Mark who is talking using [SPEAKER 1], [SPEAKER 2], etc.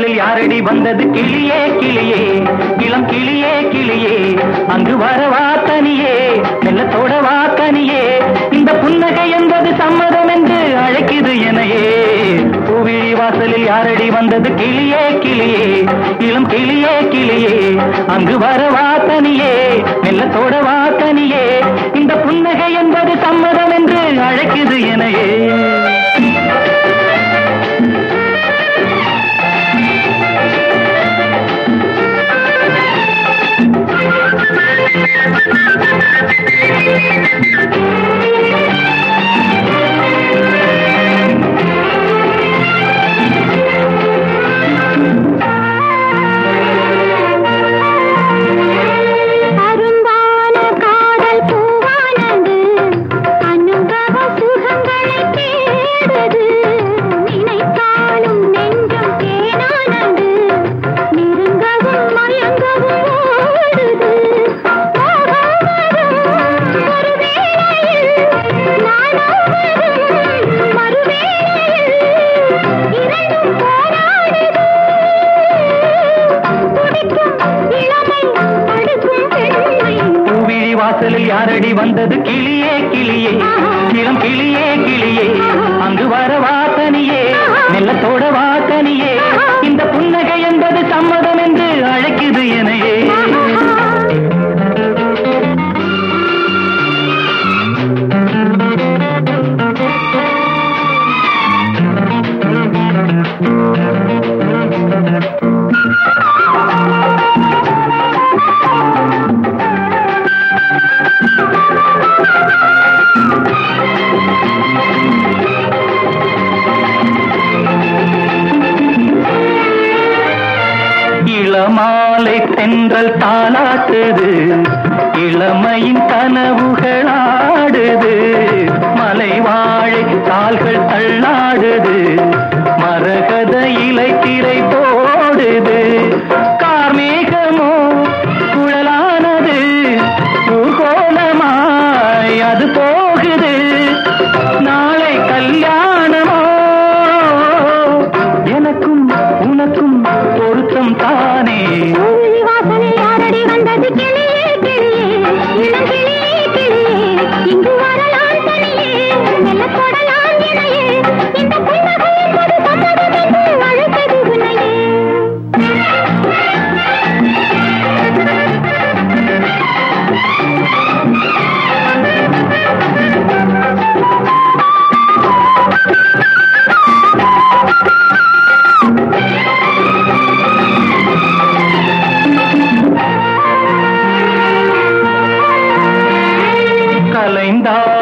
[SPEAKER 1] முதலில் யாரடி வந்தது? கிளியே கிளியே. இளம் கிளியே கிளியே. அங்கு வரவா தனியே. மெல்லத்தோட வா தனியே. இந்த புன்னகை என்பது சம்மதம் என்று அழைக்குது எனையே பூவிழி வாசலில் யாரடி வந்தது? கிளியே கிளியே. இளம் கிளியே கிளியே. அங்கு வரவா தனியே. மெல்லத்தோட வா தனியே. இந்த புன்னகை என்பது சம்மதம் என்று அழைக்குது எனையே யாரடி வந்தது கிளியே கிளியே? கிளம் கிளியே கிளியே? அங்கு வர வாத்தனியே நெல்லத்தோட வாத்தனியே இந்த புன்னகை என்பது சம்மதம் என்று அழைக்குது எனையே Thank you. இளமாலை தென்றல் தாளாட்டுது. இளமையின் கனவுகளாடுது கலைந்தாடும்